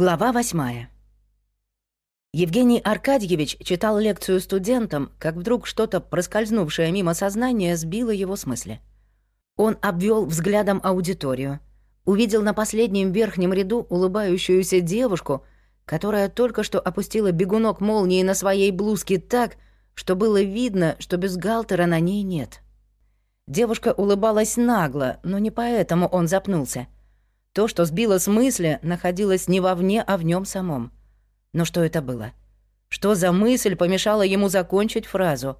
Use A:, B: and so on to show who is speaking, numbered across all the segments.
A: Глава восьмая. Евгений Аркадьевич читал лекцию студентам, как вдруг что-то, проскользнувшее мимо сознания, сбило его с мысли. Он обвел взглядом аудиторию, увидел на последнем верхнем ряду улыбающуюся девушку, которая только что опустила бегунок молнии на своей блузке так, что было видно, что бюстгальтера на ней нет. Девушка улыбалась нагло, но не поэтому он запнулся — то, что сбило с мысли, находилось не вовне, а в нем самом. Но что это было? Что за мысль помешала ему закончить фразу?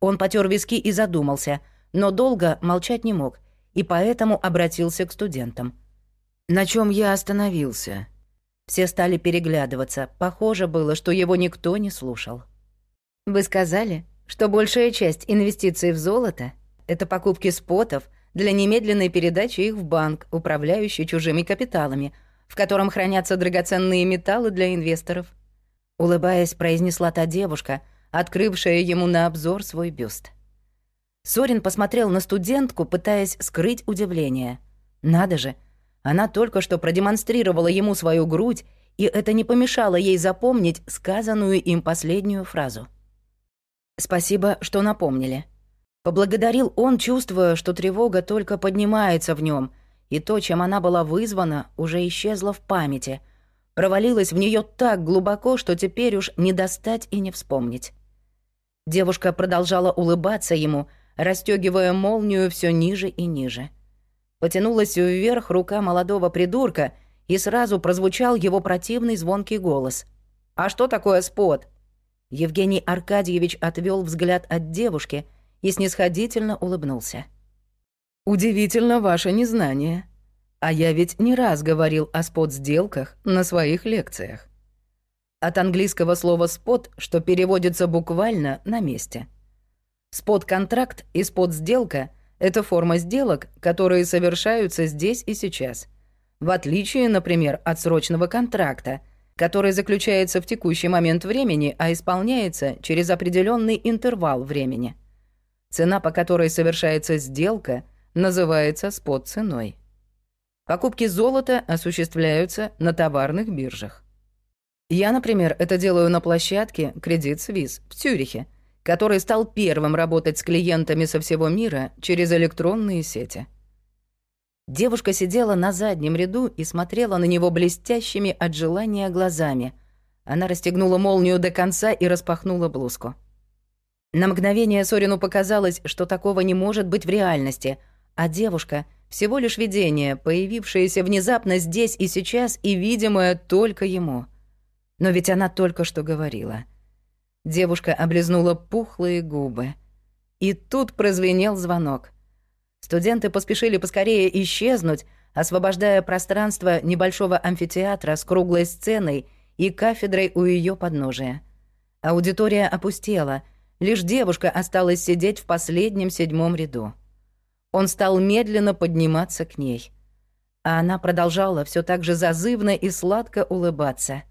A: Он потер виски и задумался, но долго молчать не мог, и поэтому обратился к студентам. «На чем я остановился?» Все стали переглядываться. Похоже было, что его никто не слушал. «Вы сказали, что большая часть инвестиций в золото — это покупки спотов для немедленной передачи их в банк, управляющий чужими капиталами, в котором хранятся драгоценные металлы для инвесторов. Улыбаясь, произнесла та девушка, открывшая ему на обзор свой бюст. Сорин посмотрел на студентку, пытаясь скрыть удивление. Надо же, она только что продемонстрировала ему свою грудь, и это не помешало ей запомнить сказанную им последнюю фразу. «Спасибо, что напомнили», Поблагодарил он, чувствуя, что тревога только поднимается в нем, и то, чем она была вызвана, уже исчезло в памяти, провалилось в нее так глубоко, что теперь уж не достать и не вспомнить. Девушка продолжала улыбаться ему, расстегивая молнию все ниже и ниже. Потянулась вверх рука молодого придурка, и сразу прозвучал его противный звонкий голос. «А что такое спот?» Евгений Аркадьевич отвел взгляд от девушки — и снисходительно улыбнулся. «Удивительно ваше незнание. А я ведь не раз говорил о спот-сделках на своих лекциях. От английского слова «спот», что переводится буквально «на месте». Спот-контракт и спот-сделка — это форма сделок, которые совершаются здесь и сейчас. В отличие, например, от срочного контракта, который заключается в текущий момент времени, а исполняется через определенный интервал времени — Цена, по которой совершается сделка, называется спот-ценой. Покупки золота осуществляются на товарных биржах. Я, например, это делаю на площадке Credit Suisse в Цюрихе, который стал первым работать с клиентами со всего мира через электронные сети. Девушка сидела на заднем ряду и смотрела на него блестящими от желания глазами. Она расстегнула молнию до конца и распахнула блузку. На мгновение Сорину показалось, что такого не может быть в реальности, а девушка — всего лишь видение, появившееся внезапно здесь и сейчас и видимое только ему. Но ведь она только что говорила. Девушка облизнула пухлые губы. И тут прозвенел звонок. Студенты поспешили поскорее исчезнуть, освобождая пространство небольшого амфитеатра с круглой сценой и кафедрой у ее подножия. Аудитория опустела — Лишь девушка осталась сидеть в последнем седьмом ряду. Он стал медленно подниматься к ней. А она продолжала все так же зазывно и сладко улыбаться.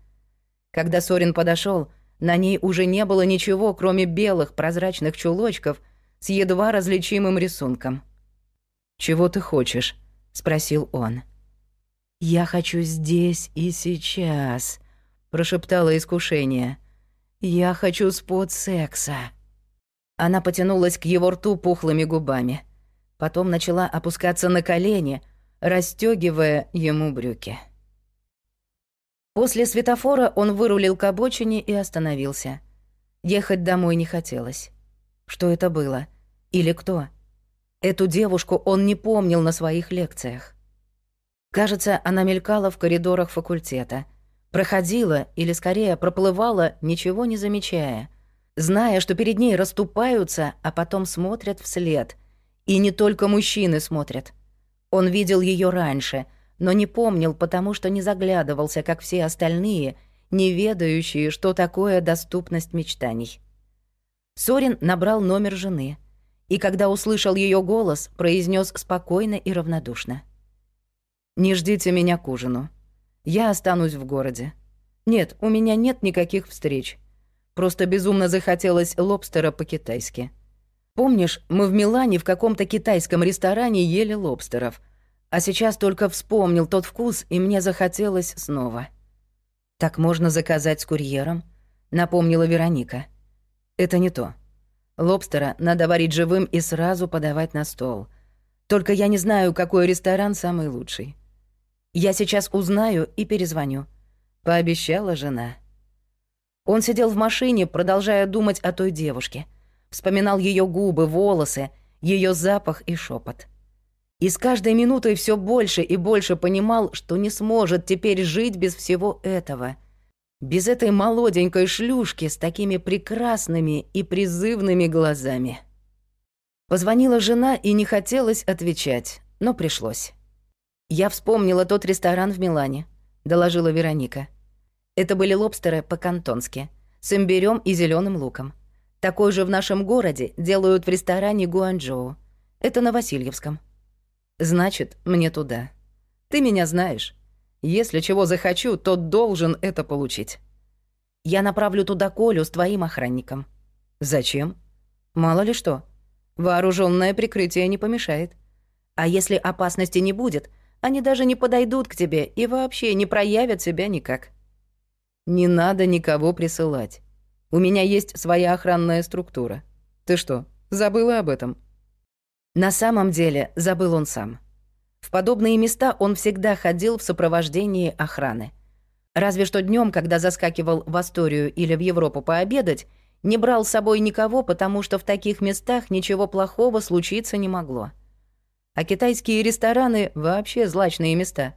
A: Когда Сорин подошел, на ней уже не было ничего, кроме белых прозрачных чулочков с едва различимым рисунком. «Чего ты хочешь?» — спросил он. «Я хочу здесь и сейчас», — прошептало искушение. «Я хочу спот секса». Она потянулась к его рту пухлыми губами. Потом начала опускаться на колени, расстёгивая ему брюки. После светофора он вырулил к обочине и остановился. Ехать домой не хотелось. Что это было? Или кто? Эту девушку он не помнил на своих лекциях. Кажется, она мелькала в коридорах факультета. Проходила, или скорее проплывала, ничего не замечая — зная, что перед ней расступаются, а потом смотрят вслед. И не только мужчины смотрят. Он видел ее раньше, но не помнил, потому что не заглядывался, как все остальные, не ведающие, что такое доступность мечтаний. Сорин набрал номер жены, и когда услышал ее голос, произнес спокойно и равнодушно. «Не ждите меня к ужину. Я останусь в городе. Нет, у меня нет никаких встреч. Просто безумно захотелось лобстера по-китайски. Помнишь, мы в Милане в каком-то китайском ресторане ели лобстеров, а сейчас только вспомнил тот вкус, и мне захотелось снова. «Так можно заказать с курьером», — напомнила Вероника. «Это не то. Лобстера надо варить живым и сразу подавать на стол. Только я не знаю, какой ресторан самый лучший. Я сейчас узнаю и перезвоню», — пообещала жена. Он сидел в машине, продолжая думать о той девушке. Вспоминал ее губы, волосы, ее запах и шепот. И с каждой минутой все больше и больше понимал, что не сможет теперь жить без всего этого. Без этой молоденькой шлюшки с такими прекрасными и призывными глазами. Позвонила жена и не хотелось отвечать, но пришлось. «Я вспомнила тот ресторан в Милане», — доложила Вероника. Это были лобстеры по-кантонски, с имбирём и зеленым луком. Такой же в нашем городе делают в ресторане Гуанчжоу. Это на Васильевском. Значит, мне туда. Ты меня знаешь. Если чего захочу, то должен это получить. Я направлю туда Колю с твоим охранником. Зачем? Мало ли что. Вооруженное прикрытие не помешает. А если опасности не будет, они даже не подойдут к тебе и вообще не проявят себя никак. Не надо никого присылать. У меня есть своя охранная структура. Ты что, забыла об этом? На самом деле забыл он сам. В подобные места он всегда ходил в сопровождении охраны. Разве что днем, когда заскакивал в Асторию или в Европу пообедать, не брал с собой никого, потому что в таких местах ничего плохого случиться не могло. А китайские рестораны — вообще злачные места.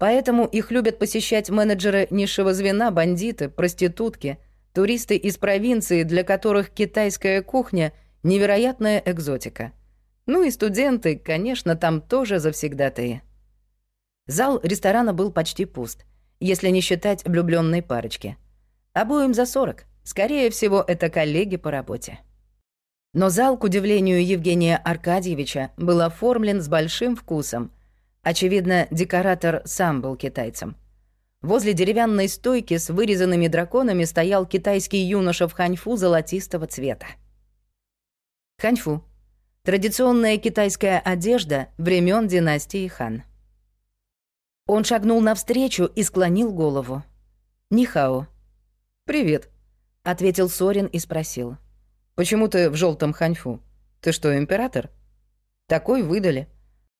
A: Поэтому их любят посещать менеджеры низшего звена, бандиты, проститутки, туристы из провинции, для которых китайская кухня — невероятная экзотика — ну и студенты, конечно, там тоже завсегдатые. Зал ресторана был почти пуст, если не считать влюбленной парочки. Обоим за 40. Скорее всего, это коллеги по работе. Но зал, к удивлению Евгения Аркадьевича, был оформлен с большим вкусом. Очевидно, декоратор сам был китайцем. Возле деревянной стойки с вырезанными драконами стоял китайский юноша в ханьфу золотистого цвета. Ханьфу Традиционная китайская одежда времен династии Хан. Он шагнул навстречу и склонил голову. «Нихао». «Привет», — ответил Сорин и спросил. «Почему ты в желтом ханьфу? Ты что, император?» «Такой выдали.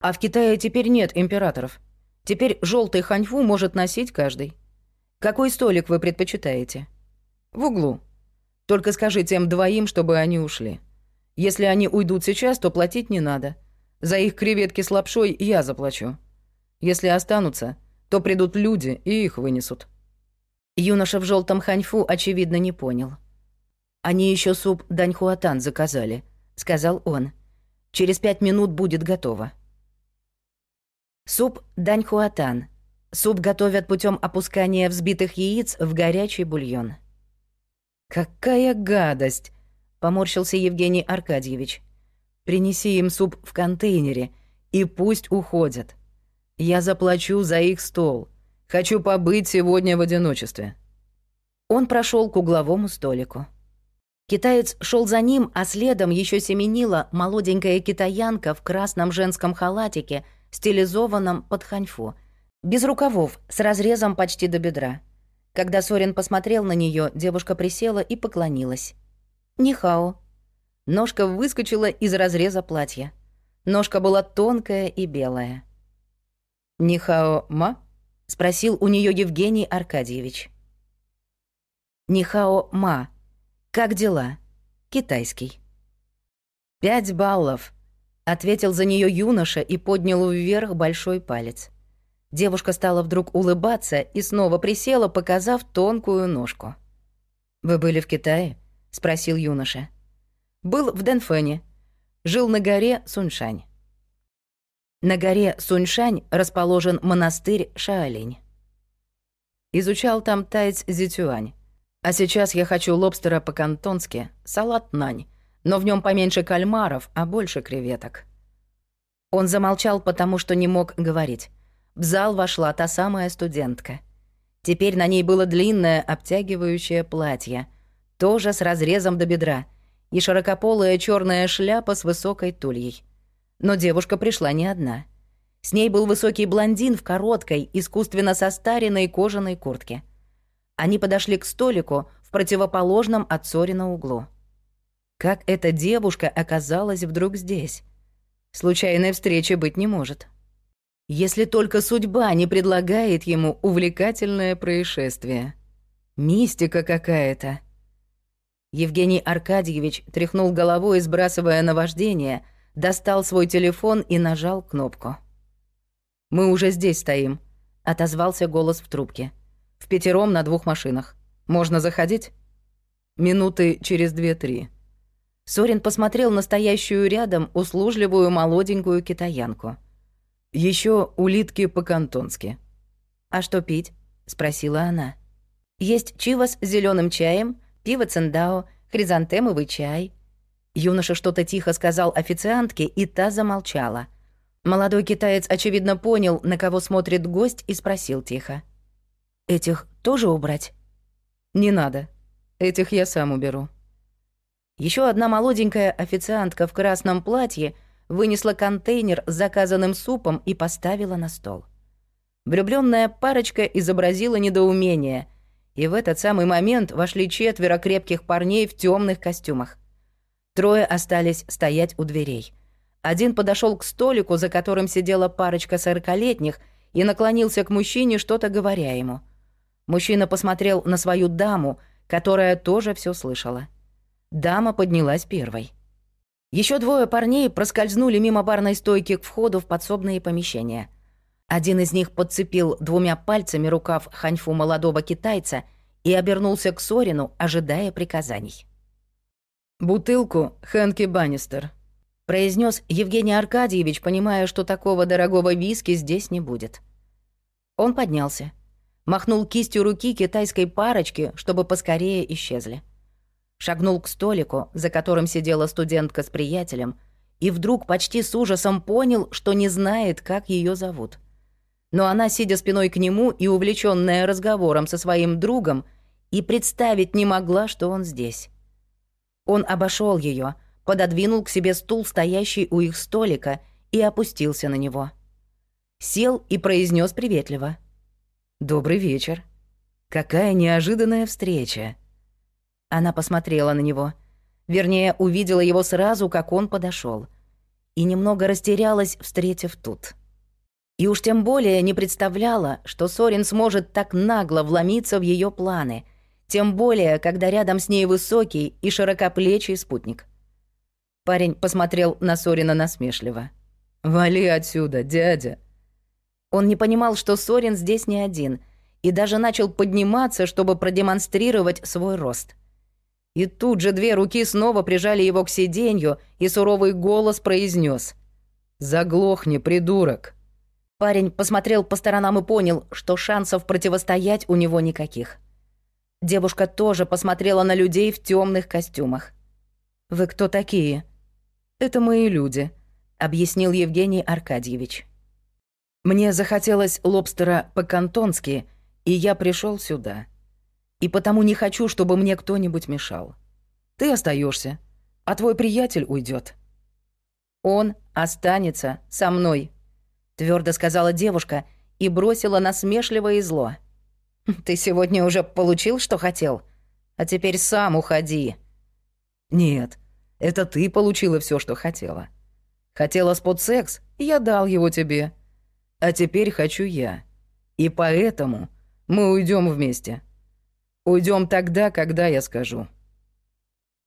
A: А в Китае теперь нет императоров. Теперь желтый ханьфу может носить каждый. Какой столик вы предпочитаете?» «В углу. Только скажи тем двоим, чтобы они ушли». Если они уйдут сейчас, то платить не надо. За их креветки с лапшой я заплачу. Если останутся, то придут люди и их вынесут». Юноша в желтом ханьфу, очевидно, не понял. «Они еще суп даньхуатан заказали», — сказал он. «Через пять минут будет готово». Суп даньхуатан. Суп готовят путем опускания взбитых яиц в горячий бульон. «Какая гадость!» поморщился Евгений Аркадьевич. Принеси им суп в контейнере и пусть уходят. Я заплачу за их стол. Хочу побыть сегодня в одиночестве. Он прошел к угловому столику. Китаец шел за ним, а следом еще семенила молоденькая китаянка в красном женском халатике, стилизованном под ханьфу, без рукавов, с разрезом почти до бедра. Когда Сорин посмотрел на нее, девушка присела и поклонилась. Нихао. Ножка выскочила из разреза платья. Ножка была тонкая и белая. «Нихао ма?» — спросил у нее Евгений Аркадьевич. «Нихао ма. Как дела?» Китайский. «Пять баллов», — ответил за нее юноша и поднял вверх большой палец. Девушка стала вдруг улыбаться и снова присела, показав тонкую ножку. «Вы были в Китае?» — спросил юноша. «Был в Дэнфэне. Жил на горе Суньшань». На горе Суньшань расположен монастырь Шаолинь. Изучал там тайц Зитюань. А сейчас я хочу лобстера по-кантонски, салат нань, но в нем поменьше кальмаров, а больше креветок. Он замолчал, потому что не мог говорить. В зал вошла та самая студентка. Теперь на ней было длинное обтягивающее платье — тоже с разрезом до бедра, и широкополая черная шляпа с высокой тульей. Но девушка пришла не одна. С ней был высокий блондин в короткой, искусственно состаренной кожаной куртке. Они подошли к столику в противоположном от Сорина углу. Как эта девушка оказалась вдруг здесь? Случайной встречи быть не может. Если только судьба не предлагает ему увлекательное происшествие. Мистика какая-то. Евгений Аркадьевич тряхнул головой, сбрасывая наваждение, достал свой телефон и нажал кнопку. «Мы уже здесь стоим», — отозвался голос в трубке. «В пятером на двух машинах. Можно заходить?» «Минуты через две-три». Сорин посмотрел на стоящую рядом услужливую молоденькую китаянку. Еще улитки по-кантонски». «А что пить?» — спросила она. «Есть чива с зеленым чаем, пиво циндао, хризантемовый чай». Юноша что-то тихо сказал официантке, и та замолчала — Молодой китаец, очевидно, понял, на кого смотрит гость, и спросил тихо. «Этих тоже убрать?» «Не надо. Этих я сам уберу». Еще одна молоденькая официантка в красном платье вынесла контейнер с заказанным супом и поставила на стол. Влюбленная парочка изобразила недоумение, и в этот самый момент вошли четверо крепких парней в темных костюмах. Трое остались стоять у дверей — один подошел к столику, за которым сидела парочка сорокалетних, и наклонился к мужчине, что-то говоря ему. Мужчина посмотрел на свою даму, которая тоже все слышала. Дама поднялась первой. Еще двое парней проскользнули мимо барной стойки к входу в подсобные помещения. Один из них подцепил двумя пальцами рукав ханьфу молодого китайца и обернулся к Сорину, ожидая приказаний. «Бутылку Хэнки Баннистер», произнес Евгений Аркадьевич, понимая, что такого дорогого виски здесь не будет. Он поднялся, махнул кистью руки китайской парочки, чтобы поскорее исчезли. Шагнул к столику, за которым сидела студентка с приятелем, и вдруг почти с ужасом понял, что не знает, как ее зовут. Но она, сидя спиной к нему и увлеченная разговором со своим другом, и представить не могла, что он здесь. Он обошел ее, пододвинул к себе стул, стоящий у их столика, и опустился на него. Сел и произнес приветливо. «Добрый вечер. Какая неожиданная встреча». Она посмотрела на него. Вернее, увидела его сразу, как он подошел, И немного растерялась, встретив тут. И уж тем более не представляла, что Сорин сможет так нагло вломиться в ее планы, тем более, когда рядом с ней высокий и широкоплечий спутник. Парень посмотрел на Сорина насмешливо. «Вали отсюда, дядя!» Он не понимал, что Сорин здесь не один, и даже начал подниматься, чтобы продемонстрировать свой рост. И тут же две руки снова прижали его к сиденью, и суровый голос произнес: «Заглохни, придурок!» Парень посмотрел по сторонам и понял, что шансов противостоять у него никаких. Девушка тоже посмотрела на людей в темных костюмах. «Вы кто такие?» «Это мои люди», — объяснил Евгений Аркадьевич. «Мне захотелось лобстера по-кантонски, и я пришел сюда. И потому не хочу, чтобы мне кто-нибудь мешал. Ты остаешься, а твой приятель уйдет. «Он останется со мной», — твердо сказала девушка и бросила насмешливо и зло. «Ты сегодня уже получил, что хотел? А теперь сам уходи». «Нет, это ты получила все, что хотела. Хотела спот-секс, я дал его тебе. А теперь хочу я. И поэтому мы уйдем вместе. Уйдем тогда, когда я скажу».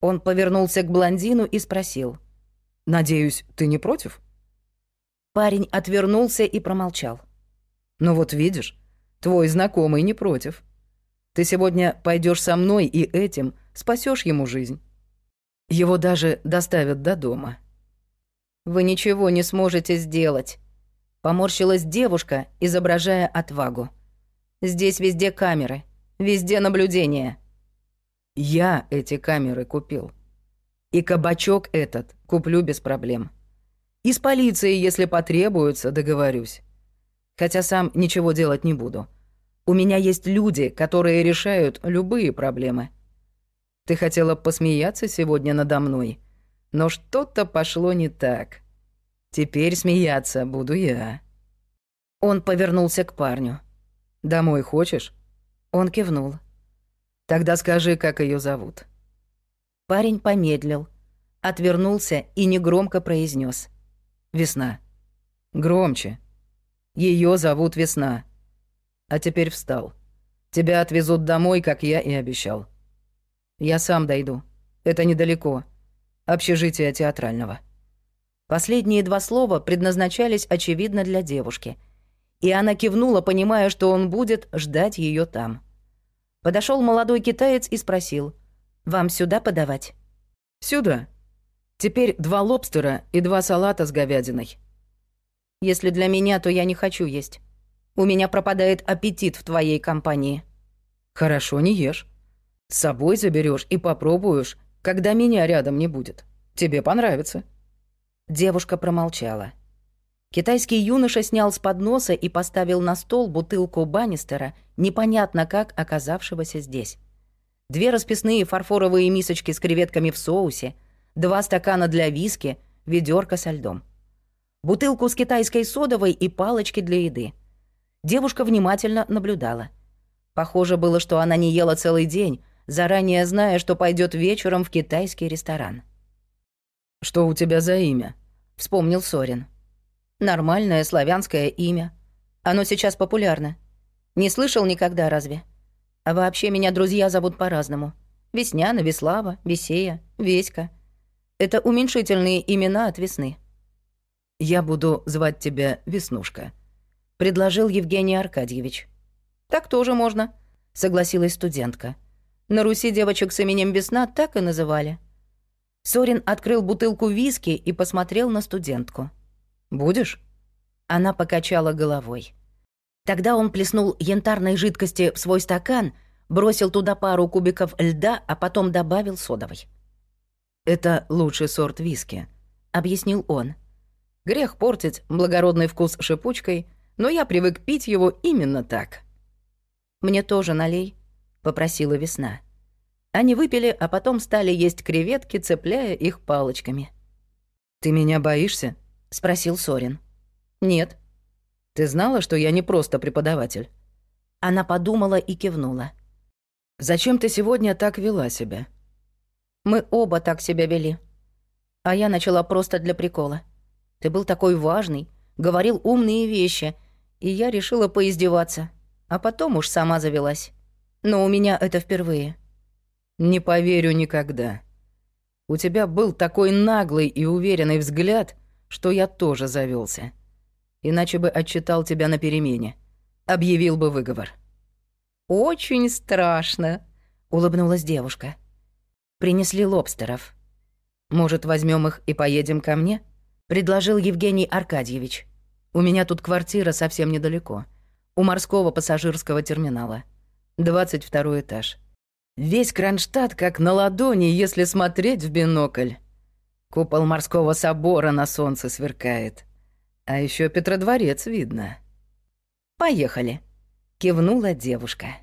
A: Он повернулся к блондину и спросил. «Надеюсь, ты не против?» Парень отвернулся и промолчал. «Ну вот видишь, твой знакомый не против. Ты сегодня пойдешь со мной и этим спасешь ему жизнь». Его даже доставят до дома. «Вы ничего не сможете сделать», — поморщилась девушка, изображая отвагу. «Здесь везде камеры, везде наблюдение». «Я эти камеры купил. И кабачок этот куплю без проблем. И с полицией, если потребуется, договорюсь. Хотя сам ничего делать не буду. У меня есть люди, которые решают любые проблемы». Ты хотела посмеяться сегодня надо мной, но что-то пошло не так. Теперь смеяться буду я». Он повернулся к парню. «Домой хочешь?» Он кивнул.
B: Тогда скажи, как ее зовут.
A: Парень помедлил, отвернулся и негромко произнес:
B: Весна. Громче. Ее зовут Весна. А теперь встал. Тебя отвезут домой, как я и обещал. Я сам дойду. Это недалеко. Общежитие театрального.
A: Последние два слова предназначались, очевидно, для девушки. И она кивнула, понимая, что он будет ждать ее там. Подошел молодой китаец и спросил. «Вам сюда подавать?»
B: «Сюда. Теперь два лобстера и два салата с говядиной».
A: «Если для меня, то я не хочу есть. У меня пропадает аппетит в твоей компании».
B: «Хорошо, не ешь. С собой заберешь и попробуешь, когда меня рядом не будет. Тебе понравится».
A: Девушка промолчала. Китайский юноша снял с подноса и поставил на стол бутылку Баннистера, непонятно как оказавшегося здесь. Две расписные фарфоровые мисочки с креветками в соусе, два стакана для виски, ведерко со льдом. Бутылку с китайской содовой и палочки для еды. Девушка внимательно наблюдала. Похоже было, что она не ела целый день, заранее зная, что пойдет вечером в китайский ресторан.
B: «Что у тебя за имя?»
A: — вспомнил Сорин. «Нормальное славянское имя. Оно сейчас популярно. Не слышал никогда разве? А вообще меня друзья зовут по-разному. Весняна, Веслава, Весея, Веська. Это уменьшительные имена от весны».
B: «Я буду звать тебя Веснушка», —
A: предложил Евгений Аркадьевич. «Так тоже можно», — согласилась студентка. «На Руси девочек с именем Весна так и называли». Сорин открыл бутылку виски и посмотрел на студентку.
B: «Будешь?»
A: Она покачала головой. Тогда он плеснул янтарной жидкости в свой стакан, бросил туда пару кубиков льда, а потом добавил содовой.
B: «Это лучший сорт виски», — объяснил он.
A: «Грех портить благородный вкус шипучкой, но я привык пить его именно так». «Мне тоже налей», — попросила весна. Они выпили, а потом стали есть креветки, цепляя их палочками.
B: «Ты меня боишься?»
A: — спросил Сорин. «Нет».
B: «Ты знала, что я не просто преподаватель?»
A: Она подумала и кивнула.
B: «Зачем ты сегодня так вела себя?»
A: «Мы оба так себя вели. А я начала просто для прикола. Ты был такой важный, говорил умные вещи, и я решила поиздеваться. А потом уж сама завелась. Но у меня это впервые».
B: Не поверю никогда. У тебя был такой наглый и уверенный взгляд, что я тоже завелся. Иначе бы отчитал тебя на перемене. Объявил бы выговор.
A: «Очень страшно», — улыбнулась девушка. Принесли лобстеров.
B: «Может, возьмем их и поедем ко мне?» — предложил Евгений Аркадьевич. «У меня тут квартира совсем недалеко. У морского пассажирского терминала. 22 этаж. Весь Кронштадт как на ладони, если смотреть в бинокль. Купол морского собора на солнце сверкает. А еще Петродворец видно.
A: «Поехали», — кивнула девушка.